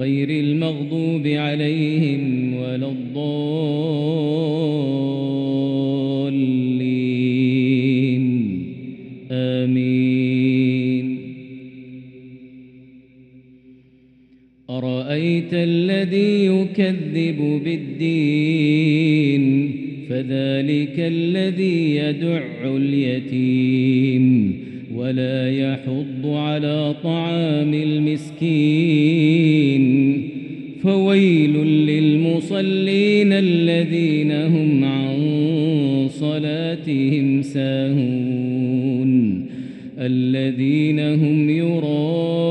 غير المغضوب عليهم ولا الضالين. آمين. أرأيت الذي يكذب بالدين؟ فذلك الذي يدع اليتيم. ولا يحض على طعام المسكين. فويل للمصلين الذين هم عن صلاتهم ساهون الذين هم يراءون